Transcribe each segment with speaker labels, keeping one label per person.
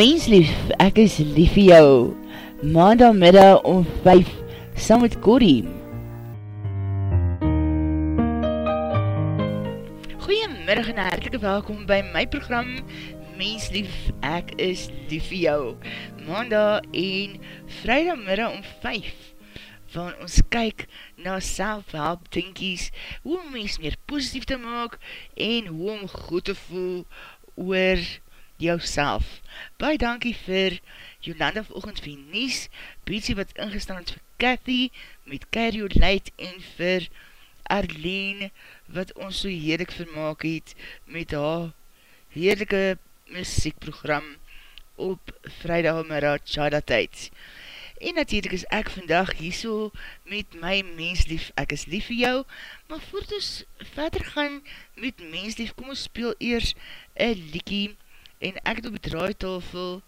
Speaker 1: Menslief, ek is lief vir jou. Maandagmiddag om 5, saam met Corrie. Goeiemiddag en hartelike welkom by my program Menslief, ek is lief vir jou. Maandag en vrijdagmiddag om 5, van ons kyk na self-help dinkies, hoe om mens meer positief te maak en hoe om goed te voel oor jou self. Baie dankie vir Jolanda vanochtend vir Nies, Betsy wat ingestaan vir Cathy, met Cario Leid en vir Arlene, wat ons so heerlik vermaak het met haar heerlijke muziekprogram op vrijdag middag Chada Tijd. En natuurlijk is ek vandag hier so met my menslief, ek is lief vir jou, maar voordat ons verder gaan met menslief, kom ons speel eers een liekie en ek het op die draaitafel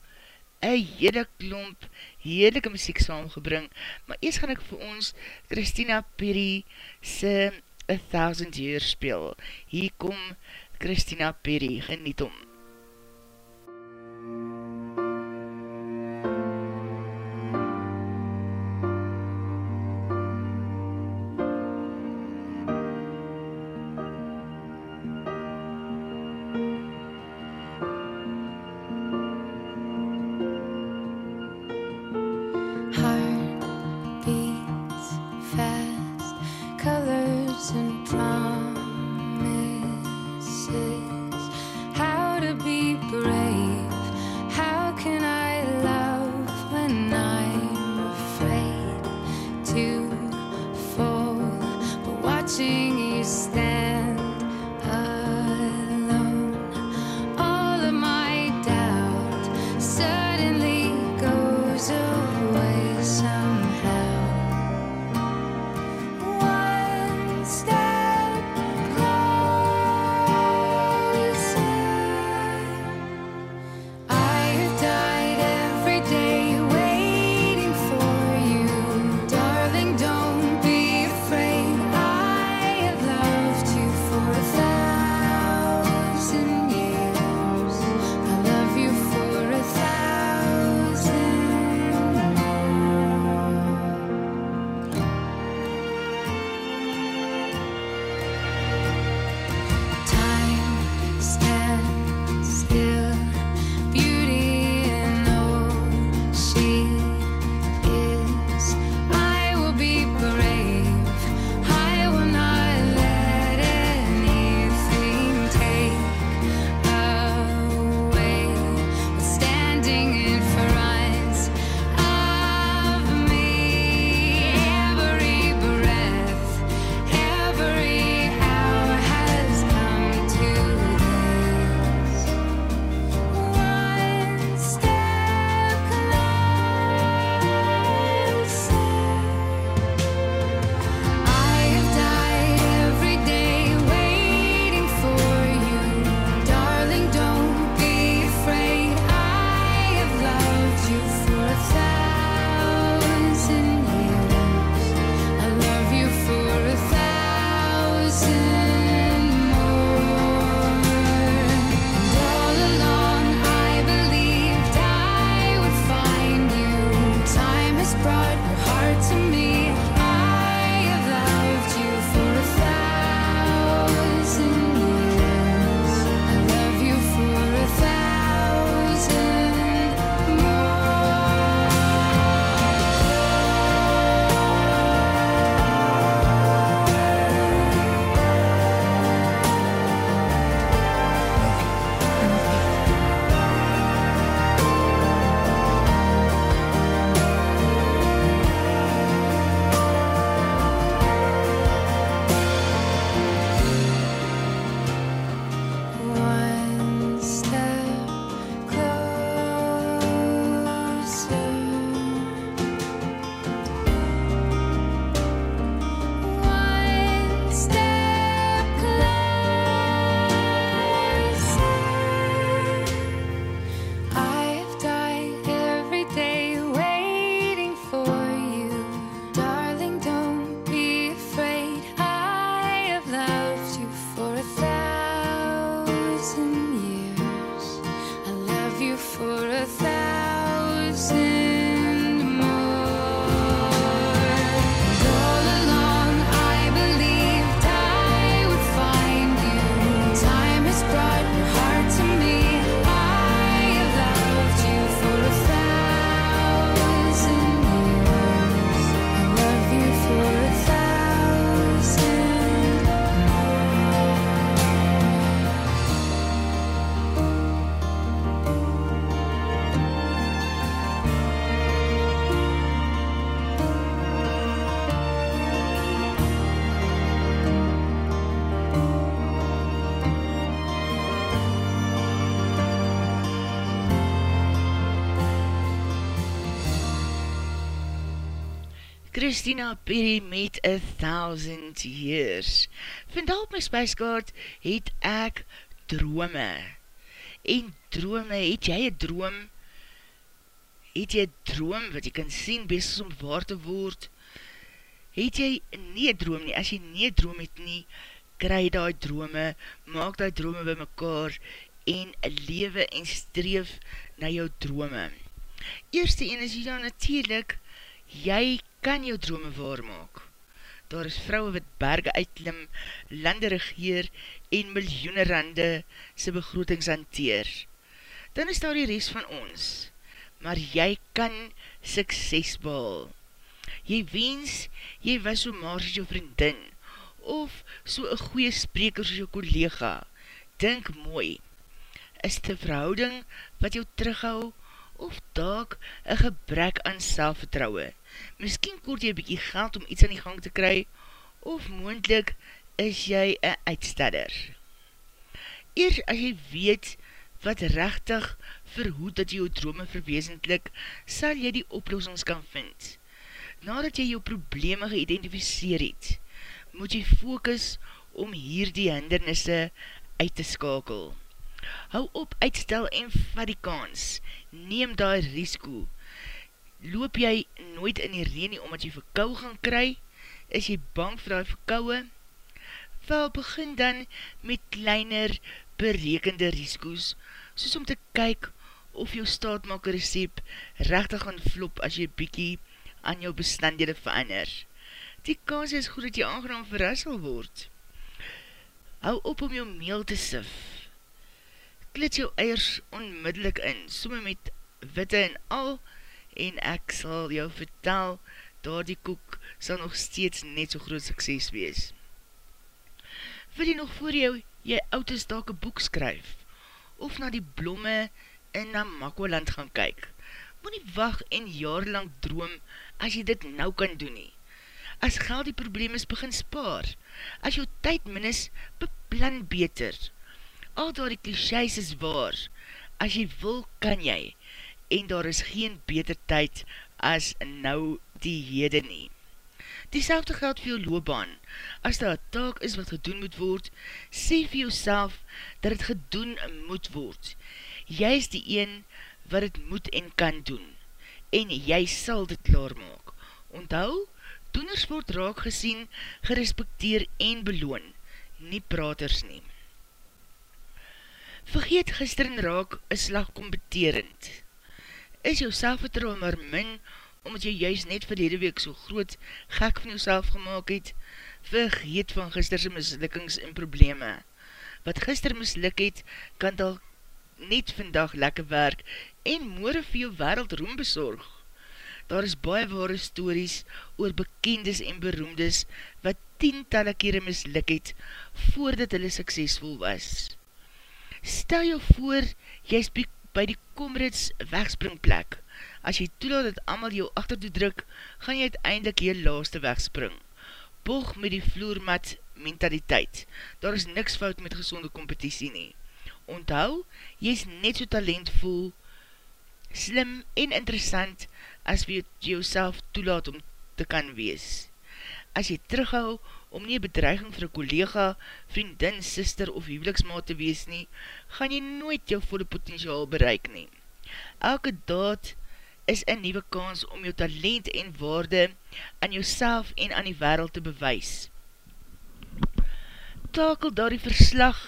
Speaker 1: een hele klomp heerlijke muziek saamgebring, maar eers gaan ek vir ons Christina Perry se A Thousand Years speel. Hier kom Christina Perry, geniet om.
Speaker 2: Christina Perry met A Thousand Years. Vandaag op my spijskaart het ek drome. En drome, het jy een droom? Het jy een droom wat jy kan sien, best om waar te word? Het jy nie een droom nie? As jy nie een droom het nie, kry die drome, maak die drome by mekaar en lewe en streef na jou drome. Eerste ene is jy dan natuurlijk, jy kan jou drome waarmaak. Daar is vrouwe wat berge uitklim, lande regeer en miljoene rande sy begrootings hanteer. Dan is daar die rest van ons, maar jy kan sukses behal. Jy wens, jy was so maar as jou vriendin, of so een goeie spreker as jou collega. Dink mooi, is die verhouding wat jou terughou, of daak een gebrek aan selfvertrouwe. Miskien koort jy bykie geld om iets aan die gang te kry, of moendlik is jy een uitstadder. Eers as jy weet wat rechtig verhoed dat jy jou drome verweesendlik, sal jy die oplossings kan vind. Nadat jy jou probleme geïdentificeer het, moet jy focus om hier die hindernisse uit te skakel. Hou op uitstel en vat die kans. Neem daar risiko. Loop jy nooit in die reen nie omdat jy verkou gaan kry? Is jy bang vir die verkouwe? Wel, begin dan met kleiner berekende risiko's, soos om te kyk of jou staatmaker recept rechtig gaan flop as jy bykie aan jou bestanddele verander. Die kans is goed dat jy aangenaam verrassel word. Hou op om jou meel te sif klit jou eiers onmiddellik in, somme met witte en al, en ek sal jou vertel, daar die koek sal nog steeds net so groot sukses wees. Wil jy nog voor jou jy ouders dalk een boek skryf, of na die blomme in Namakwaland gaan kyk, moet nie wacht en jaarlang droom as jy dit nou kan doen nie. As geld die probleem is, begin spaar. As jou tyd min is, beplan beter al daar die clichés is waar, as jy wil, kan jy, en daar is geen beter tyd as nou die hede nie. Diezelfde geld vir jou loopbaan, as daar een taak is wat gedoen moet word, sê vir jouself dat het gedoen moet word. Jy is die een wat het moet en kan doen, en jy sal dit klaar maak. Onthou, doeners word raak gesien, gerespekteer en beloon, nie praters neem. Vergeet gister en raak een slag competerend. Is jou selfvertrouw maar min, omdat jy juist net verlede week so groot gek van jou gemaakt het, vergeet van gisterse mislukkings en probleme. Wat gister misluk het, kan al net vandag lekker werk en moore vir jou wereld roem bezorg. Daar is baie ware stories oor bekendes en beroemdes wat tientalle kere misluk het voordat hulle suksesvol was. Stel jou voor, jy is by die Comrades wegspringplek. As jy toelaat dat amal jou achter toe druk, gaan jy uiteindelik jou laaste wegspring. Boog met die vloermat mentaliteit. Daar is niks fout met gezonde competitie nie. Onthou, jy is net so talentvol, slim en interessant as jy jou toelaat om te kan wees. As jy terughou om nie bedreiging vir een collega, vriendin, sister of huweliksmaat te wees nie, gaan jy nooit jou volle potentiaal bereik nie. Elke daad is een nieuwe kans om jou talent en waarde aan jouself en aan die wereld te bewys. Takel daar die verslag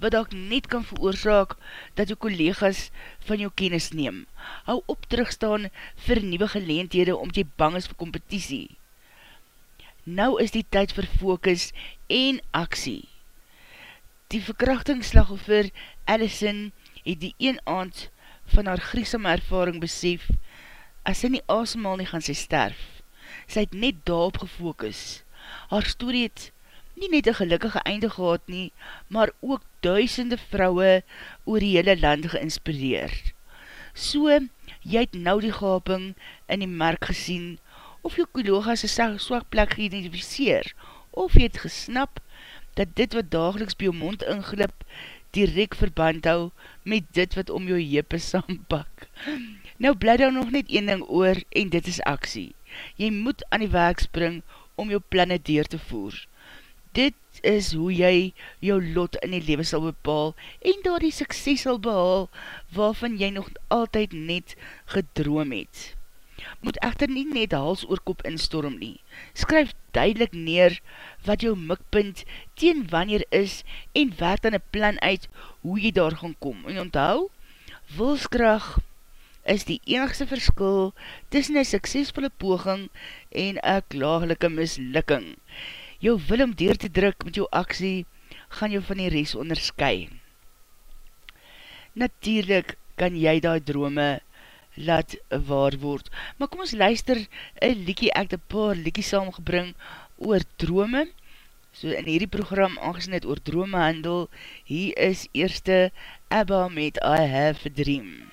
Speaker 2: wat ek net kan veroorzaak dat jou collega's van jou kennis neem. Hou op terugstaan vir nieuwe geleendhede om jy bang is vir competitie nou is die tyd vir focus en aksie. Die verkrachtingsslagoffer Allison het die een aand van haar griesame ervaring besef, as sy nie asemal nie gaan sy sterf. Sy het net daarop gefokus. Haar story het nie net een gelukkige einde gehad nie, maar ook duisende vrouwe oor die hele land geïnspireer. So, jy het nou die gaping in die merk gesien, of jou kollega sy swak plek geïdentificeer, of jy het gesnap, dat dit wat dageliks by jou mond inglip, direct verband hou met dit wat om jou jeppe saampak. Nou bly daar nog net een ding oor, en dit is aksie. jy moet aan die werk spring om jou planne deur te voer. Dit is hoe jy jou lot in die leven sal bepaal en daar die sukses sal behaal waarvan jy nog altyd net gedroom het. Moet echter nie net hals oorkop instorm nie. Skryf duidelik neer wat jou mikpunt teen wanneer is en werk dan een plan uit hoe jy daar gaan kom. En onthou, wilskracht is die enigste verskil tussen een suksesvolle poging en een klaaglike mislukking. Jou wil om deur te druk met jou aksie, gaan jou van die res onderskui. Natuurlijk kan jy die drome laat waar word. Maar kom ons luister, een liekie ek die paar liekie saamgebring oor drome. So in hierdie program, aangezien het oor drome handel, hier is eerste Abba met I Have a Dream.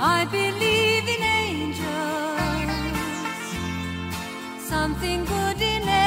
Speaker 3: I believe in angels, something good in everything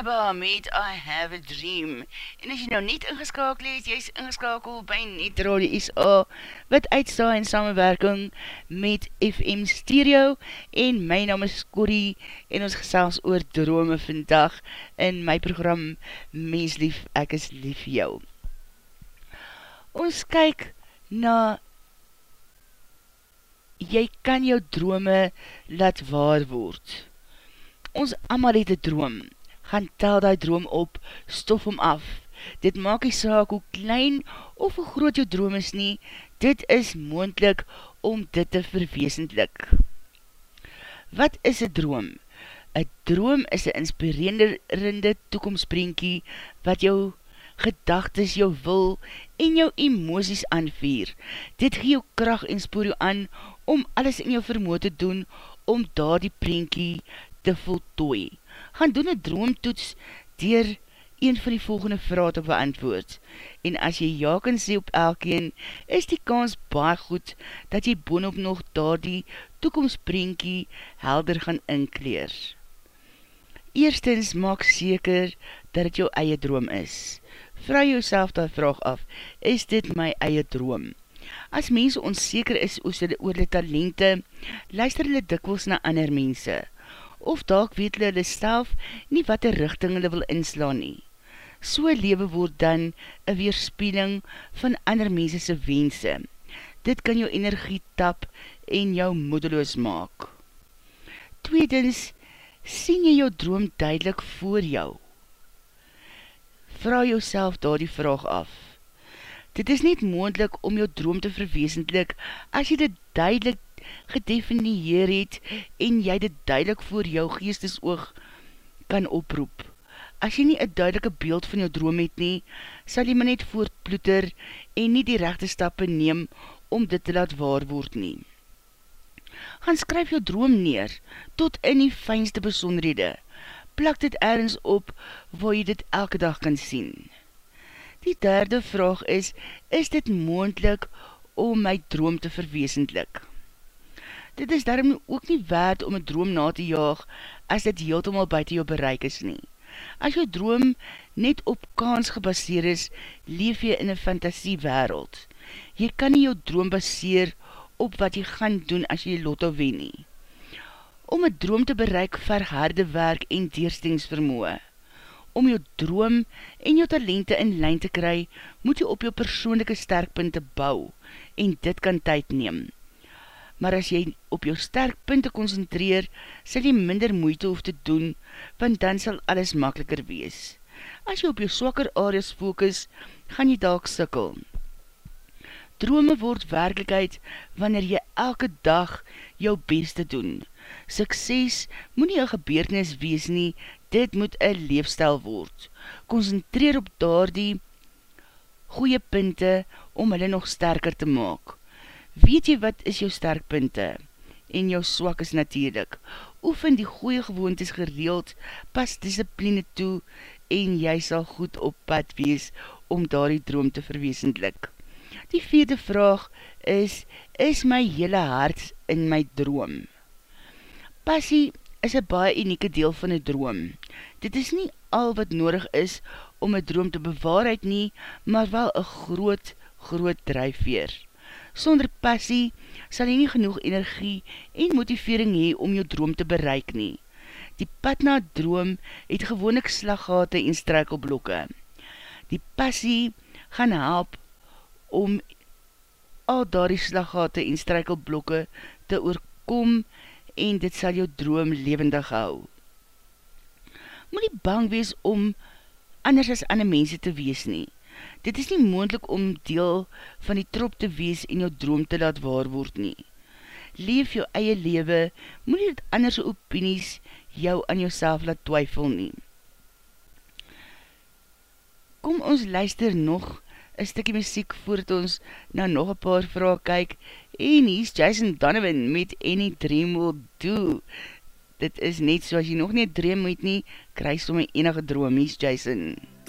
Speaker 2: ABBA met I Have a Dream. En as jy nou net ingeskakel is, jy is ingeskakel by Net Radio SA, wat uitsta in samenwerking met FM Stereo, en my naam is Corrie, en ons gesels oor drome vandag in my program Mens Lief, Ek is Lief Jou. Ons kyk na jy kan jou drome laat waar word. Ons allemaal het een droom, gaan tel die droom op, stof hom af. Dit maak die saak hoe klein of hoe groot jou droom is nie, dit is moendlik om dit te verweesendlik. Wat is een droom? Een droom is een inspirerende toekomstbrenkie wat jou gedagtes, jou wil en jou emoties aanvier. Dit gee jou kracht en spoor jou aan om alles in jou vermoe te doen om daar die prentjie te voltooi gaan doen een droomtoets dier een van die volgende vraag te beantwoord. En as jy ja kan sê op elkeen, is die kans baie goed dat jy boonop nog daar die toekomstbrenkie helder gaan inkleer. Eerstens maak seker dat het jou eie droom is. Vrou jou self die vraag af, is dit my eie droom? As mense onzeker is oor die talente, luister hulle dikwels na ander mense of dalk weet hulle hulle self nie wat die richting hulle wil inslaan nie. So lewe word dan een weerspieling van ander mensese wense. Dit kan jou energie tap en jou moedeloos maak. Tweedens, sien jy jou droom duidelik voor jou? Vraag jou daar die vraag af. Dit is niet moendlik om jou droom te verweesendlik as jy dit duidelik gedefinieer het en jy dit duidelik voor jou geestesoog kan oproep. As jy nie een duidelike beeld van jou droom het nie, sal jy my net voortploeter en nie die rechte stappe neem om dit te laat waar word nie. Gaan skryf jou droom neer, tot in die fijnste besonderhede. Plak dit ergens op, waar jy dit elke dag kan sien. Die derde vraag is, is dit moendlik om my droom te verweesendlik? Dit is daarom ook nie waard om een droom na te jaag as dit heeltemal buiten jou bereik is nie. As jou droom net op kans gebaseer is, leef jy in een fantasie wereld. Jy kan nie jou droom baseer op wat jy gaan doen as jy lotto wen nie. Om een droom te bereik ver harde werk en deerstingsvermoe. Om jou droom en jou talente in lijn te kry, moet jy op jou persoonlijke sterkpunte bou en dit kan tyd neem maar as jy op jou sterk punte concentreer, sal jy minder moeite hoef te doen, want dan sal alles makkeliker wees. As jy op jou swakker areas focus, gaan jy daak sikkel. Drome word werkelijkheid wanneer jy elke dag jou beste doen. Sukses moet nie een gebeurtenis wees nie, dit moet een leefstijl word. Concentreer op daar die goeie punte om hulle nog sterker te maak. Weet jy wat is jou sterkpunte? En jou swak is natuurlijk. Oefen die goeie gewoontes gereeld, pas discipline toe en jy sal goed op pad wees om daar die droom te verweesendlik. Die vierde vraag is, is my hele hart in my droom? Passie is een baie unieke deel van die droom. Dit is nie al wat nodig is om een droom te bewaarheid nie, maar wel een groot, groot drijfveer. Sonder passie sal jy nie genoeg energie en motivering hee om jou droom te bereik nie. Die pad na droom het gewoonlik slaggate en strijkelblokke. Die passie gaan help om al daar die slaggate en strijkelblokke te oorkom en dit sal jou droom levendig hou. Moet nie bang wees om anders as ander mense te wees nie. Dit is nie moendlik om deel van die trop te wees en jou droom te laat waar word nie. Leef jou eie lewe, moet dit anderse opinies jou aan jouself laat twyfel nie. Kom ons luister nog een stikkie muziek voordat ons na nog een paar vraag kyk en hier is Jason Donovan met Any Dream Will Do. Dit is net so as jy nog nie dream moet nie, krijg so my enige droom, hier is Jason. Jason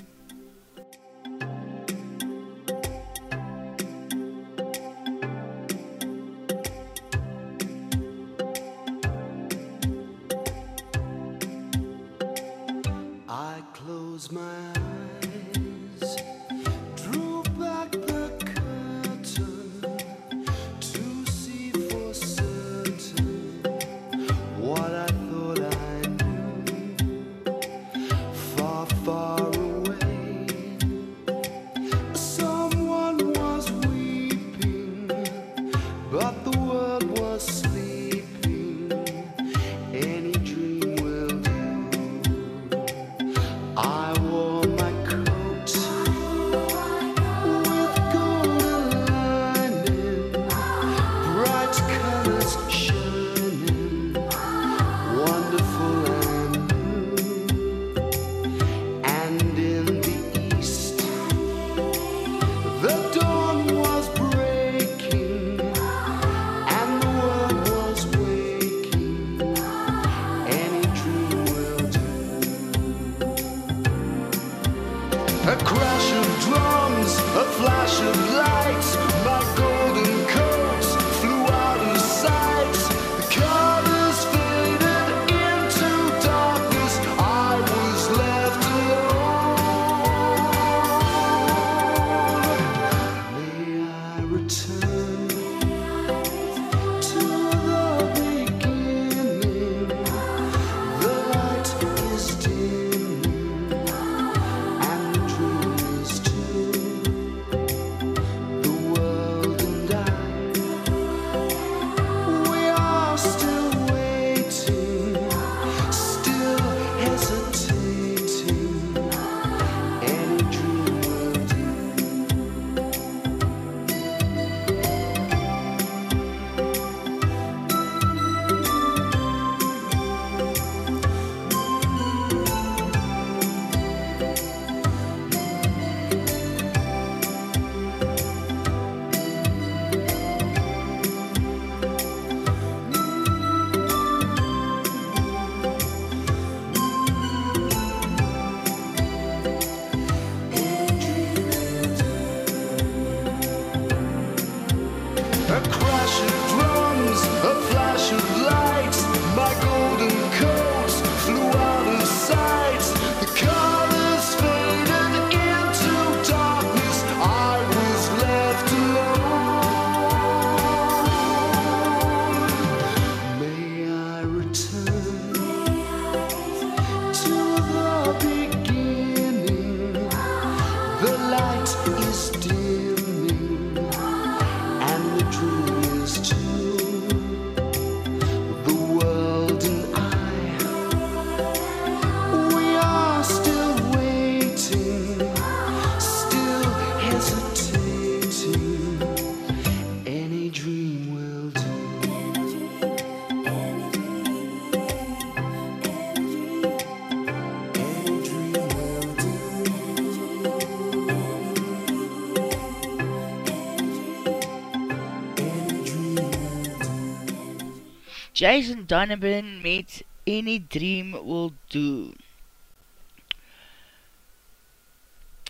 Speaker 2: Jason Donovan met Any Dream Will Do.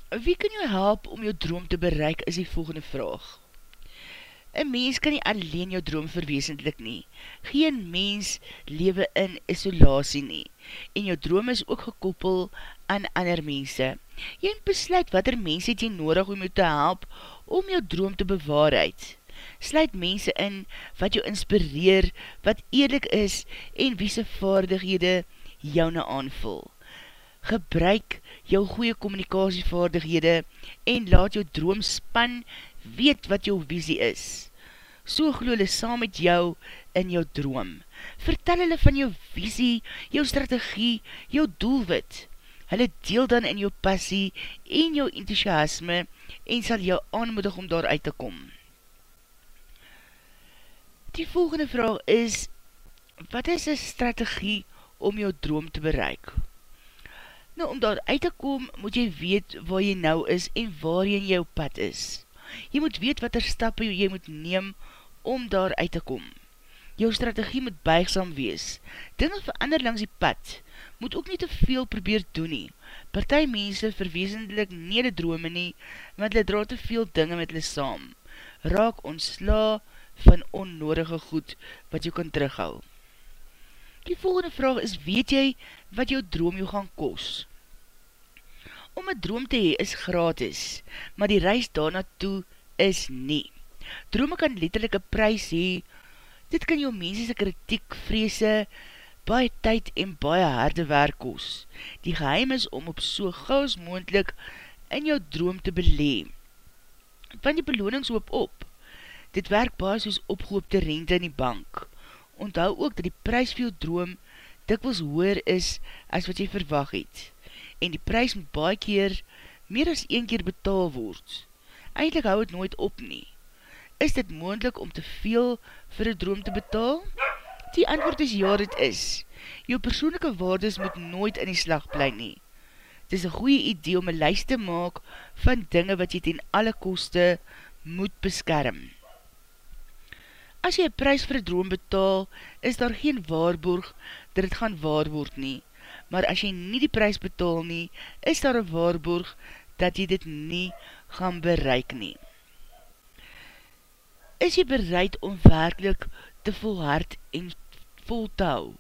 Speaker 2: Wie kan jou help om jou droom te bereik is die volgende vraag. Een mens kan nie alleen jou droom verweesendlik nie. Geen mens lewe in isolatie nie. En jou droom is ook gekoppel aan ander mense. Jy besluit wat er mense het jy nodig om jou te help om jou droom te bewaarheid. Sluit mense in wat jou inspireer, wat eerlik is en wie se vaardighede jou na aanvul. Gebruik jou goeie communicatievaardighede en laat jou droomspan weet wat jou visie is. So glo hulle saam met jou in jou droom. Vertel hulle van jou visie, jou strategie, jou doelwit. Hulle deel dan in jou passie en jou enthousiasme en sal jou aanmoedig om daar uit te kom. Die volgende vraag is, wat is een strategie om jou droom te bereik? Nou, om daar uit te kom, moet jy weet waar jy nou is en waar jy in jou pad is. Jy moet weet wat er stappe jy moet neem om daar uit te kom. Jou strategie moet buigsam wees. Dinge verander langs die pad, moet ook nie te veel probeer doen nie. Partij mense verwezenlik nie die drome nie, want hulle dra te veel dinge met hulle saam. Raak ontsla van onnodige goed wat jou kan terughou. Die volgende vraag is, weet jy wat jou droom jou gaan kos? Om een droom te hee is gratis, maar die reis daarna toe is nie. Drome kan letterlijk een prijs hee, dit kan jou mensese kritiek, vreese, baie tyd en baie harde werk koos. Die geheim is om op so gauws moendlik in jou droom te belee. Van die beloningshoop op. Dit werk baie soos opgehoopte rente in die bank. Onthou ook dat die prijs vir jou droom dikwels hoer is as wat jy verwag het. En die prijs moet baie keer meer as een keer betaal word. Eindelijk hou het nooit op nie. Is dit moendlik om te veel vir een droom te betaal? Die antwoord is ja, dit is. Jou persoonlijke waardes moet nooit in die slag bly nie. Het is een goeie idee om een lijst te maak van dinge wat jy ten alle koste moet beskerm. As jy een prijs vir een droom betaal, is daar geen waarborg dat het gaan waar word nie. Maar as jy nie die prijs betaal nie, is daar een waarborg dat jy dit nie gaan bereik nie. Is jy bereid om werkelijk te volhard en voltou?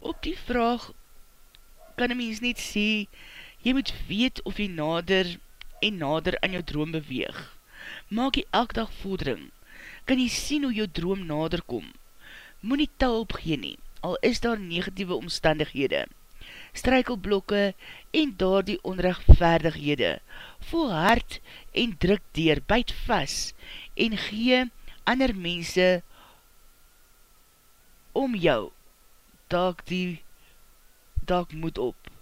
Speaker 2: Op die vraag kan een mens net sê, jy moet weet of jy nader en nader aan jou droom beweeg. Maak jy elk dag vordering, kan jy sien hoe jou droom nader kom. Moe nie tel opgeen nie, al is daar negatieve omstandighede, strykelblokke en daar die onrechtvaardighede. Voel hard en druk dier, byt vas en gee ander mense om jou daak die daak moed op.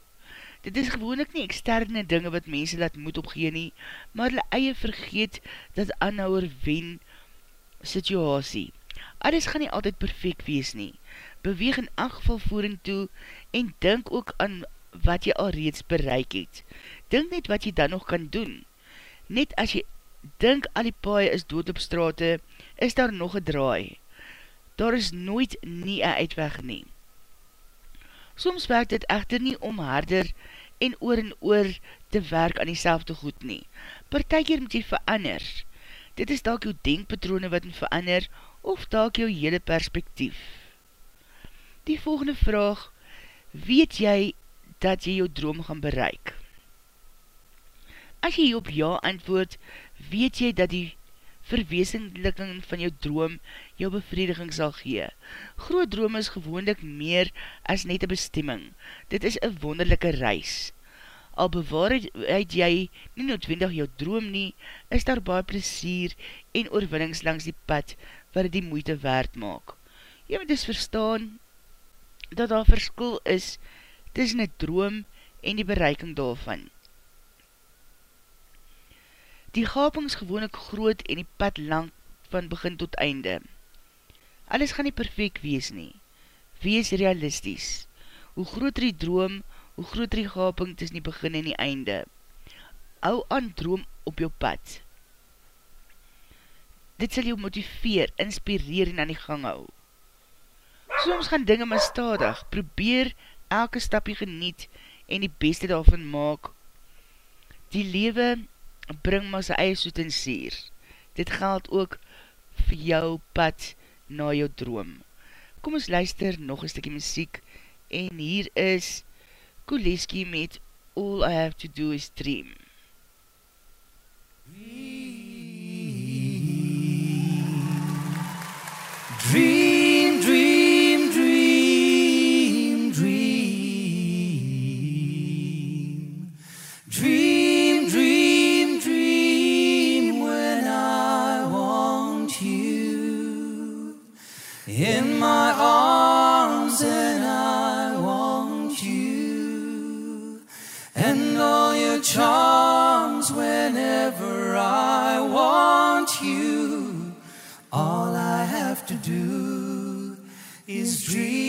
Speaker 2: Dit is gewoonlik nie externe dinge wat mense laat moed opgee nie, maar hulle eie vergeet dat anhouwer wen situasie. Alles gaan nie altyd perfect wees nie. Beweeg in achtgeval voering toe en denk ook aan wat jy al reeds bereik het. Denk net wat jy dan nog kan doen. Net as jy denk al die paie is dood op strate, is daar nog een draai. Daar is nooit nie een uitweg nie. Soms werkt dit echter nie om harder en oor en oor te werk aan die selfde goed nie. Partijkeer moet jy verander. Dit is dalk jou denkpatrone wat moet verander, of dalk jou hele perspektief. Die volgende vraag, weet jy dat jy jou droom gaan bereik? As jy op ja antwoord, weet jy dat die verweesendlikking van jou droom jou bevrediging sal gee. Groot droom is gewoonlik meer as net een bestemming. Dit is een wonderlijke reis. Al bewaar het jy nie noodwendig jou droom nie, is daar baie plesier en oorwinnings langs die pad wat die moeite waard maak. Jy moet dus verstaan dat daar verskil is tussen die droom en die bereiking daarvan. Die gaping is gewoonlik groot en die pad lang van begin tot einde. Alles gaan nie perfect wees nie. Wees realisties. Hoe groter die droom, hoe groter die gaping tussen die begin en die einde. Hou aan droom op jou pad. Dit sal jou motiveer, inspireer en aan die gang hou. Soms gaan dinge maar stadig, probeer elke stapje geniet en die beste daarvan maak. Die lewe bring maar sy eie soet en sier. Dit geld ook vir jou pad na jou droom. Kom ons luister nog een stukje muziek en hier is Kuleski met All I Have To Do Is Dream.
Speaker 4: Do is dream.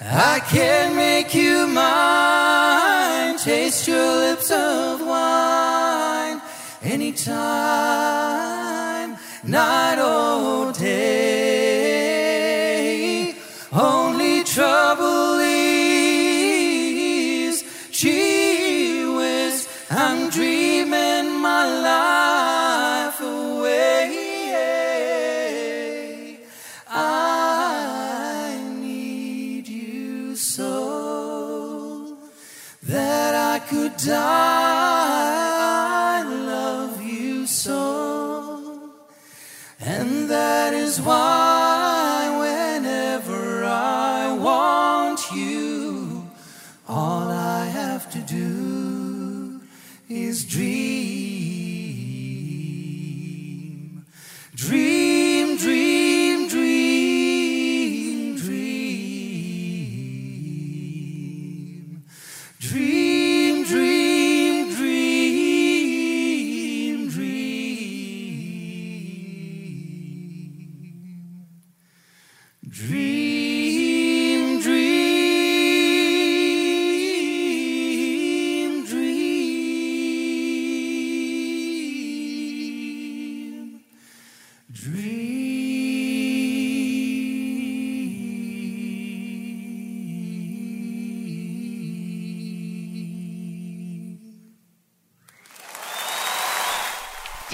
Speaker 4: I can make you mine, taste your lips of wine anytime, night or day.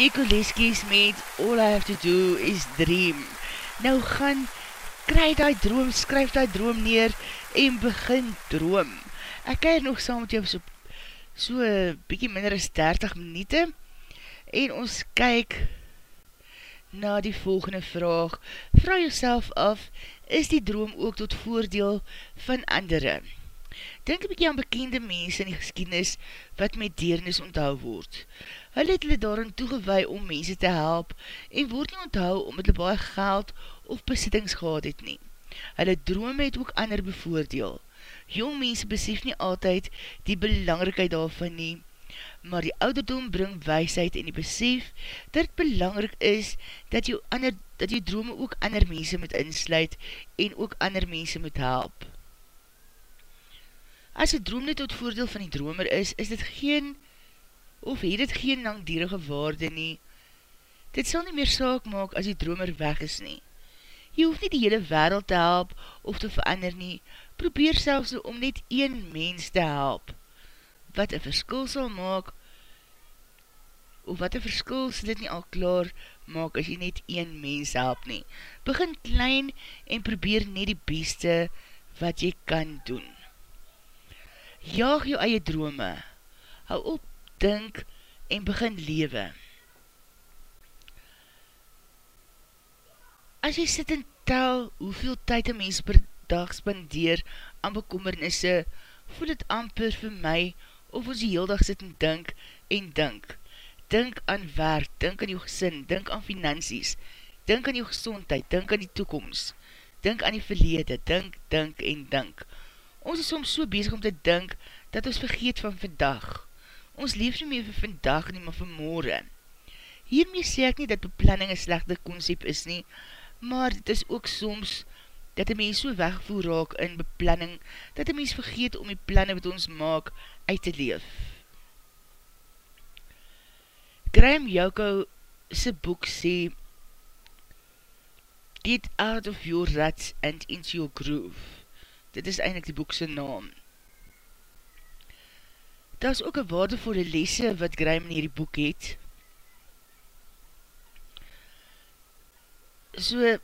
Speaker 2: Tico Leskies met All I Have To Do Is Dream. Nou gaan, kry die droom, skryf die droom neer en begin droom. Ek kyk nog saam met jou so, so bykie minder as 30 minute en ons kyk na die volgende vraag. Vraag jouself af, is die droom ook tot voordeel van andere? Denk een bykie aan bekende mense in die geschiedenis wat met deernis onthou word. Hulle het hulle daarin toegewee om mense te help en word nie onthou omdat hulle baie geld of besittings gehad het nie. Hulle drome het ook ander bevoordeel. Jong mense besef nie altyd die belangrikheid daarvan nie, maar die ouderdom bring wijsheid en die besef dat het belangrik is dat jou, ander, dat jou drome ook ander mense moet insluit en ook ander mense moet help. As die droom net tot voordeel van die dromer is, is dit geen, of het dit geen langdierige waarde nie. Dit sal nie meer saak maak as die dromer weg is nie. Jy hoef nie die hele wereld te help of te verander nie, probeer selfs om net een mens te help. Wat een verskil sal maak, of wat een verskil sal dit nie al klaar maak as jy net een mens help nie. Begin klein en probeer net die beste wat jy kan doen. Jaag jou eie drome, hou op, dink en begin lewe. As jy sit en tel hoeveel tyd een mens per dag spandeer aan bekommernisse, voel het amper vir my of ons die heel dag sit en dink en dink. Dink aan werk, dink aan jou gesin, dink aan finansies, dink aan jou gezondheid, dink aan die toekomst, dink aan die verlede, dink, dink en dink. Ons is soms so bezig om te dink, dat ons vergeet van vandag. Ons leef nie meer vir vandag nie, maar vir morgen. Hiermee sê ek nie dat beplanning een slechte concept is nie, maar dit is ook soms dat een mens so wegvoer raak in beplanning, dat een mens vergeet om die planne wat ons maak uit te leef. Graham Jouko sy boek sê Get out of your ruts and into your groove. Dit is eindelijk die boekse naam. Daar is ook een waardevolle lese wat Graham in hierdie boek het. So,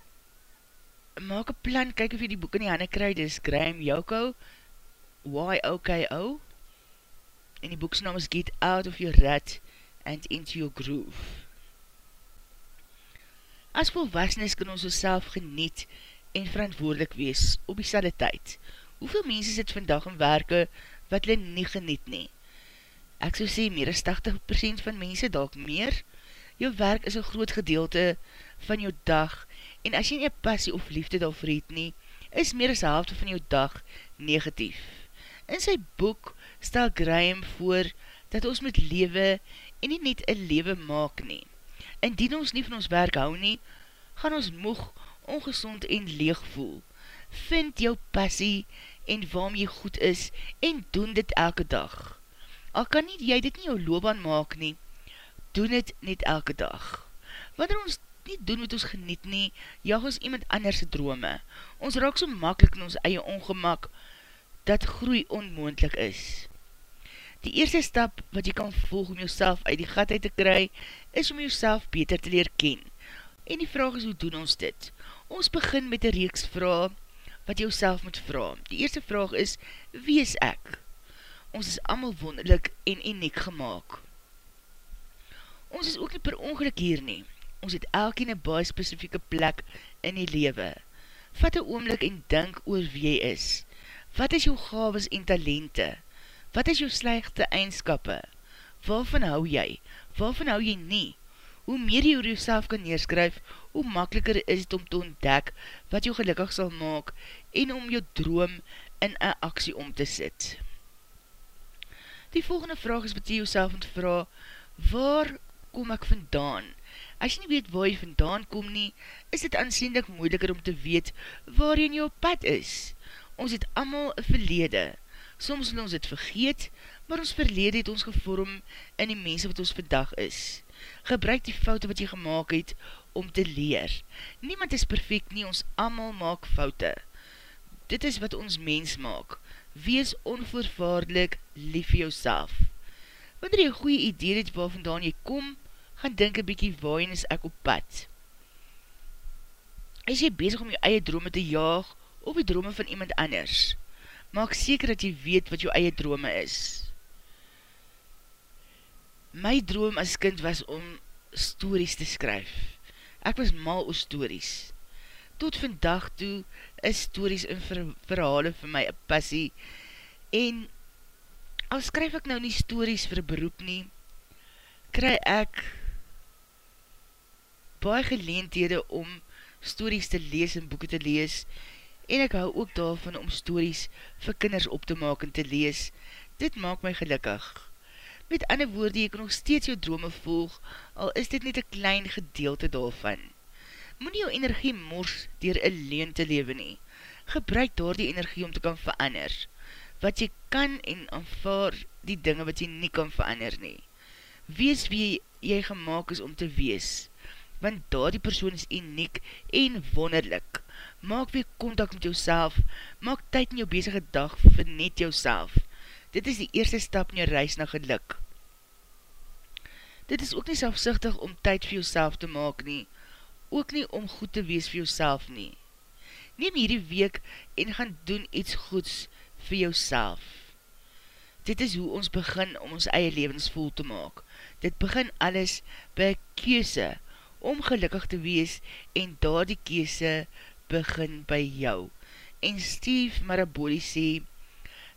Speaker 2: maak een plan, kyk of jy die boek in die handen kry, dit is Graham Yoko, Y-O-K-O, en die boekse naam is Get Out of Your Rut and Into Your Groove. As volwassenes kan ons self geniet en verantwoordelik wees op die sade tyd. Hoeveel mense sit vandag in werke wat hulle nie geniet nie? Ek so sê, meer as 80% van mense dalk meer. Jou werk is een groot gedeelte van jou dag en as jy nie passie of liefde daarvoor het nie, is meer as helfte van jou dag negatief. In sy boek stel Graham voor dat ons moet lewe en nie net een lewe maak nie. Indien ons nie van ons werk hou nie, gaan ons moeg, ongezond en leeg voel. Vind jou passie en waarom jy goed is en doen dit elke dag. Al kan nie jy dit nie jou loopbaan maak nie, doen dit net elke dag. Wanneer ons nie doen wat ons geniet nie, jag ons iemand anders drome. Ons raak so makkelijk in ons eie ongemak, dat groei onmoendlik is. Die eerste stap wat jy kan volg om jouself uit die gat uit te kry, is om jouself beter te leer ken. En die vraag is, hoe doen ons dit? Ons begin met een reeks vraag wat jouself moet vraag. Die eerste vraag is, wie is ek? Ons is allemaal wonderlik en uniek gemaakt. Ons is ook nie per ongeluk hier nie. Ons het elkeen een baie specifieke plek in die lewe. Vat een oomlik en dink oor wie jy is. Wat is jou gaves en talente? Wat is jou slechte eindskappe? Waarvan hou jy? Waarvan hou jy nie? Hoe meer jy oor jouself kan neerskryf, hoe makkeliker is het om te ontdek wat jou gelukkig sal maak en om jou droom in een aksie om te sit. Die volgende vraag is wat jy jouself moet vraag, waar kom ek vandaan? As jy nie weet waar jy vandaan kom nie, is dit aansienlik moeiliker om te weet waar jy in jou pad is. Ons het amal een verlede. Soms wil ons het vergeet, maar ons verlede het ons gevorm in die mense wat ons vandag is. Gebruik die foute wat jy gemaakt het om te leer. Niemand is perfect nie, ons amal maak foute. Dit is wat ons mens maak. Wees onvoorvaardelik lief vir jouself. Wanneer jy een goeie idee het waar vandaan jy kom, gaan dink een bykie waaien is ek op pad. Is jy bezig om jou eie drome te jaag of die drome van iemand anders? Maak seker dat jy weet wat jou eie drome is. My droom as kind was om stories te skryf. Ek was mal oor stories. Tot vandag toe is stories en ver verhale vir my een passie en al skryf ek nou nie stories vir beroep nie, kry ek baie geleendhede om stories te lees en boeken te lees en ek hou ook daarvan om stories vir kinders op te maak en te lees. Dit maak my gelukkig. Met ander woorde, jy kan nog steeds jou drome volg, al is dit net een klein gedeelte daarvan. Moe jou energie mors dier een leen te lewe nie. Gebruik daar die energie om te kan verander. Wat jy kan en aanvaar die dinge wat jy nie kan verander nie. Wees wie jy gemaakt is om te wees, want daar die persoon is uniek en wonderlik. Maak weer contact met jouself, maak tyd in jou bezige dag vir net jouself. Dit is die eerste stap in jou reis na geluk. Dit is ook nie selfsichtig om tyd vir jouself te maak nie, ook nie om goed te wees vir jouself nie. Neem hierdie week en gaan doen iets goeds vir jouself. Dit is hoe ons begin om ons eie levens vol te maak. Dit begin alles by keuse om gelukkig te wees en daar die keuse begin by jou. En Steve Maraboli sê,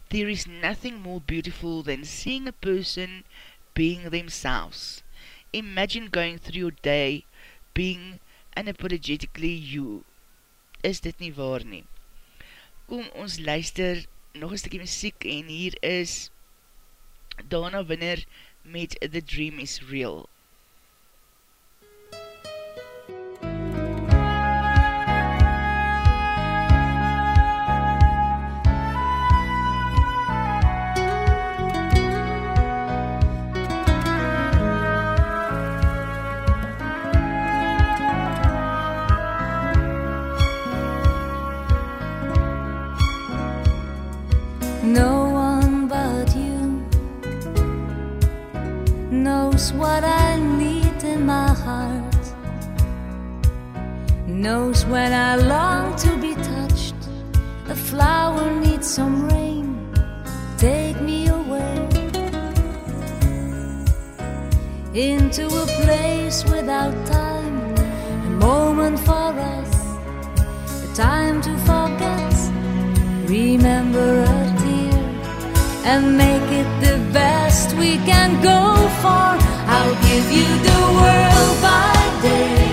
Speaker 2: There is nothing more beautiful than seeing a person being themselves. Imagine going through your day being unapologetically you. Is dit nie waar nie? Kom ons luister nog een stukje muziek en hier is Dana Winner met The Dream is Real.
Speaker 3: Knows when I long to be touched. A flower needs some rain, take me away into a place without time, a moment for us, a time to forget. Remember a tear and make it the best we can go for. I'll give you the world by day,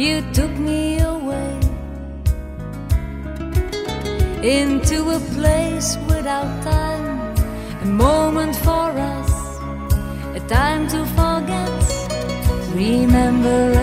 Speaker 3: You took me away into a place without time, a moment for us, a time to forget, remember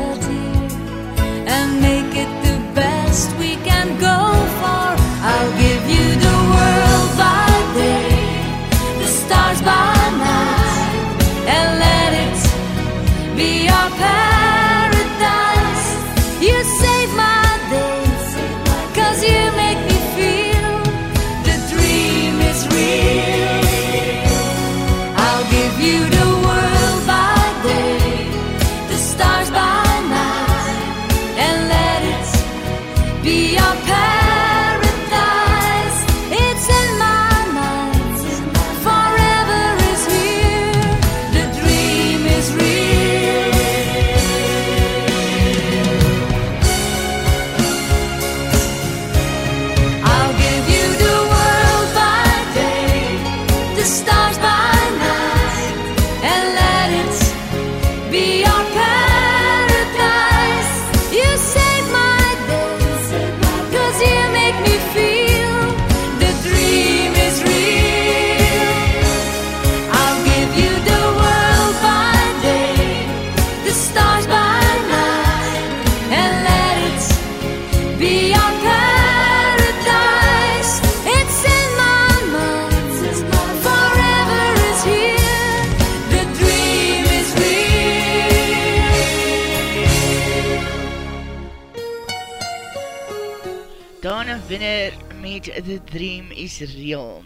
Speaker 2: Winner met The Dream is Real.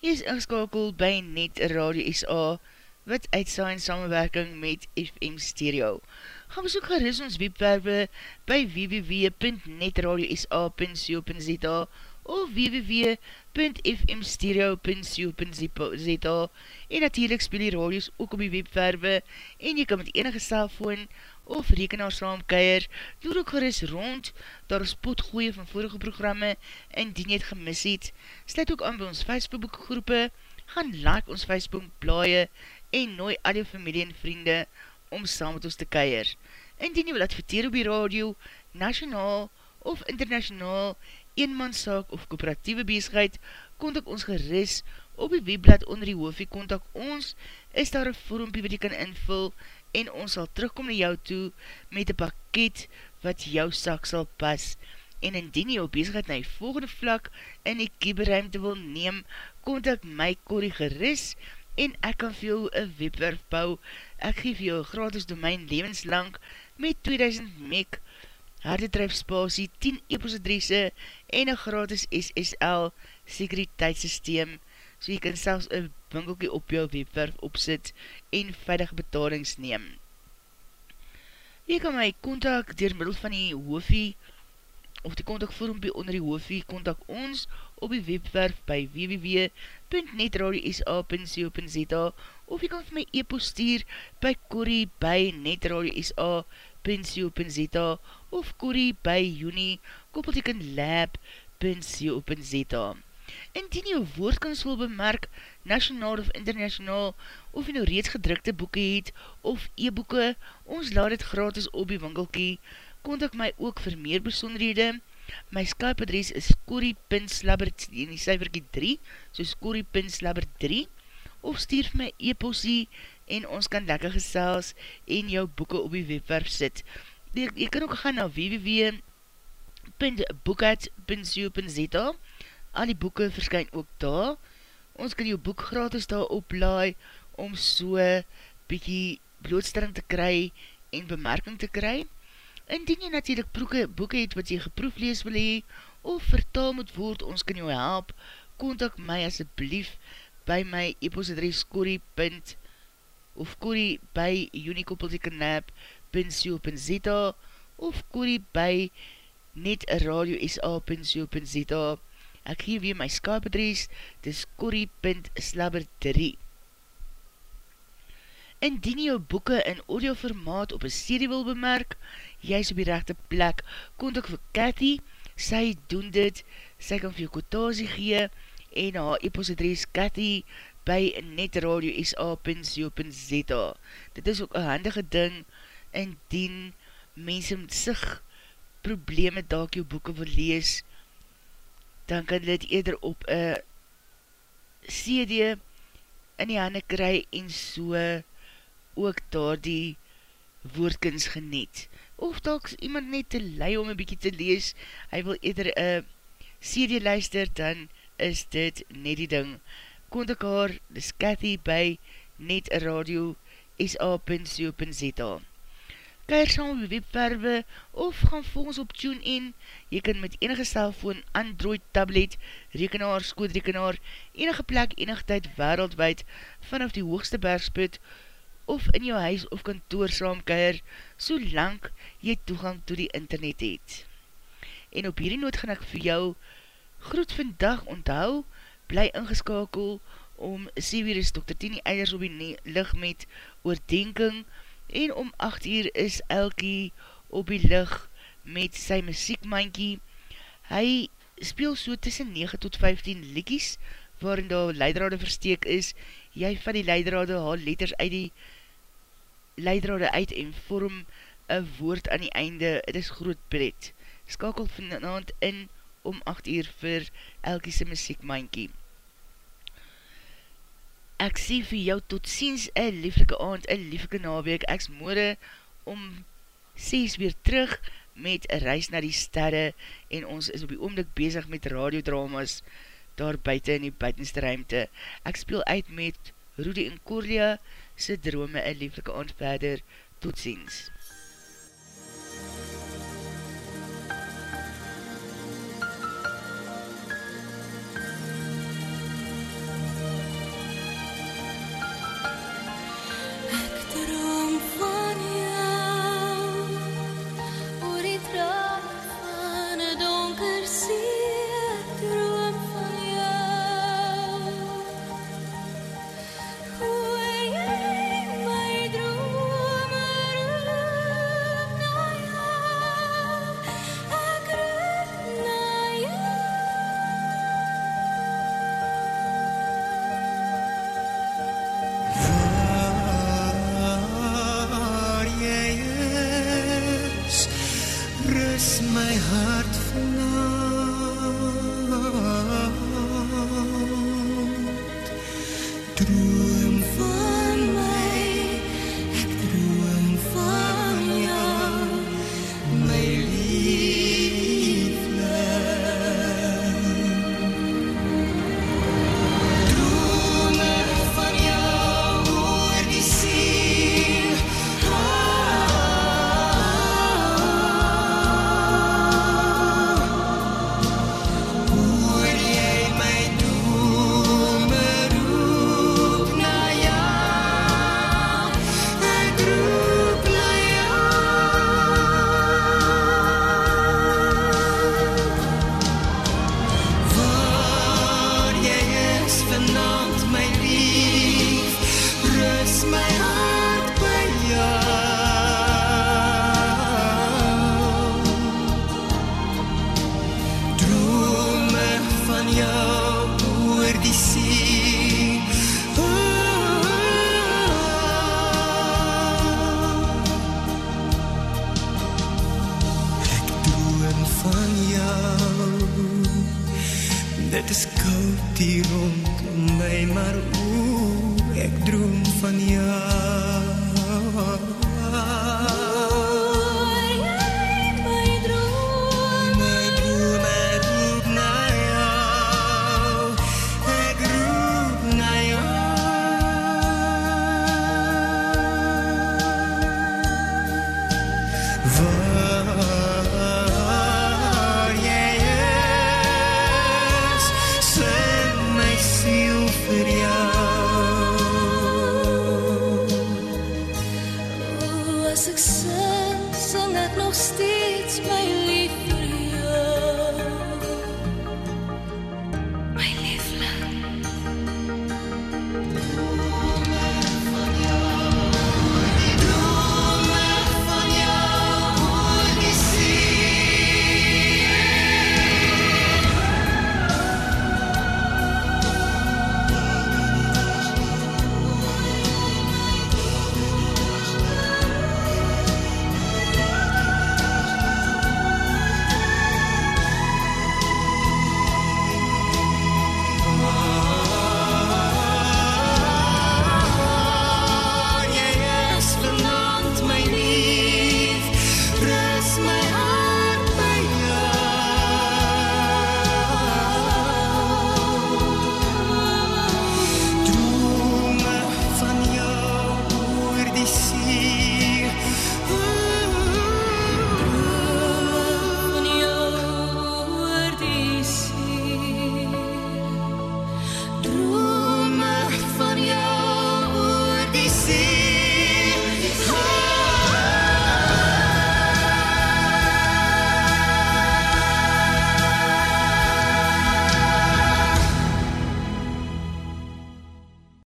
Speaker 2: Hier is ingeskakel by Net Radio SA, wat uitsaai in samenwerking met FM Stereo. Gaan besoek gerust ons webwerwe by www.netradiosa.co.za of www.fmstereo.co.za en natuurlijk speel die radios ook op die webwerwe en jy kan met enige cellfoon of rekenaar saamkeier, doe ook gerust rond, daar is potgooie van vorige programme, indien jy het gemis het, sluit ook aan by ons Facebook groepe, gaan like ons Facebook blaie en nooi al jou familie en vriende om saam met ons te keier. Indien jy wil adverteer op die radio, nationaal of internationaal, eenmanszaak of kooperatieve bezigheid, kontak ons geris op die webblad onder die hoofie kontak ons, is daar een vormpie wat jy kan invul en ons sal terugkom na jou toe met een pakket wat jou sak sal pas. En indien jy jou bezigheid na die volgende vlak in die kieberuimte wil neem, kontak my Corrie geris en ek kan vir jou een webwerf bou. Ek geef jou gratis domein levenslang met 2000 meg harde drijf spasie, 10 e-postadresse en een gratis SSL sekuriteitssysteem, so jy kan selfs een winkelkie op jou webwerf opsit en veilige betalings neem. Jy kan my kontak dier middel van die hoofie of die kontakvormpie onder die hoofie kontak ons op die webwerf by www.netradiosa.co.za of jy kan vir my e-post stuur by korrie by netradiosa.co.za of korrie by juni koppelteken lab.co.za Indien jy woordkans wil bemerk, nationaal of internationaal, of jy nou reeds gedrukte boeken het, of e-boeken, ons laat het gratis op die winkelkie, kontak my ook vir meer besonderhede. My Skype adres is corrie.slabbert in die cijferkie 3, soos corrie.slabbert3, of stuur vir my e-postie en ons kan lekker gesels en jou boeken op die webwerf sit. Jy, kan ook gaan na www.boekhead.co.za Al die boeken verskyn ook daar. Ons kan jou boek gratis daar oplaai om so bykie blootstelling te kry en bemerking te kry. Indien jy natuurlijk boeken, boeken het wat jy geproeflees wil hee, of vertaal moet word, ons kan jou help, kontak my asjeblief by my e-postadres corrie. of corrie by unikoppeltekenlab.co.za of corrie by netradio.sa.co.za Ek gee weer my Skype adres, dis corrie.slabber3 Indien jou boeken in audioformaat op een serie wil bemerk, jy is op die rechte plek, kontak vir Cathy, sy doen dit, sy kan vir jou kotasie gee, en haar e-post adres Cathy by netradio.sa.co.za Dit is ook een handige ding, indien mense met sig probleme dalk jou boeken wil lees, dan kan dit eerder op een CD in die hande kry en so ook daar die woordkens geniet. Of dalk iemand net te lei om een bykie te lees, hy wil eerder een CD luister, dan is dit net die ding. Kontak haar, dis Cathy by net radio sa.co.za Keir saam op webwerwe of gaan volgens op TuneIn. Jy kan met enige cellfoon, Android, tablet, rekenaar, skootrekenaar, enige plek, enige tyd wereldwijd vanaf die hoogste bergsput of in jou huis of kantoor saamkeir, solang jy toegang to die internet het. En op hierdie noot gaan ek vir jou groet vandag onthou, bly ingeskakel om 7 uur is Dr. Tini Eiders op die licht met oordenking, en om 8 uur is Elkie op die lig met sy muziekmankie. Hy speel so tussen 9 tot 15 likies, waarin daar leidrade versteek is. Jy van die leidrade haal letters uit die leidrade uit en vorm een woord aan die einde. Het is groot pret. Skakel vanavond in om 8 uur vir Elkie sy muziekmankie ek sê vir jou tot ziens, een lieflike aand, een lieflike naweek, ek is moorde om 6 weer terug met een reis na die sterre en ons is op die oomlik bezig met radiodramas daar buiten in die buitenste ruimte. Ek speel uit met Rudy en Corlia, sy drome een lieflike aand verder, tot ziens.
Speaker 4: Maar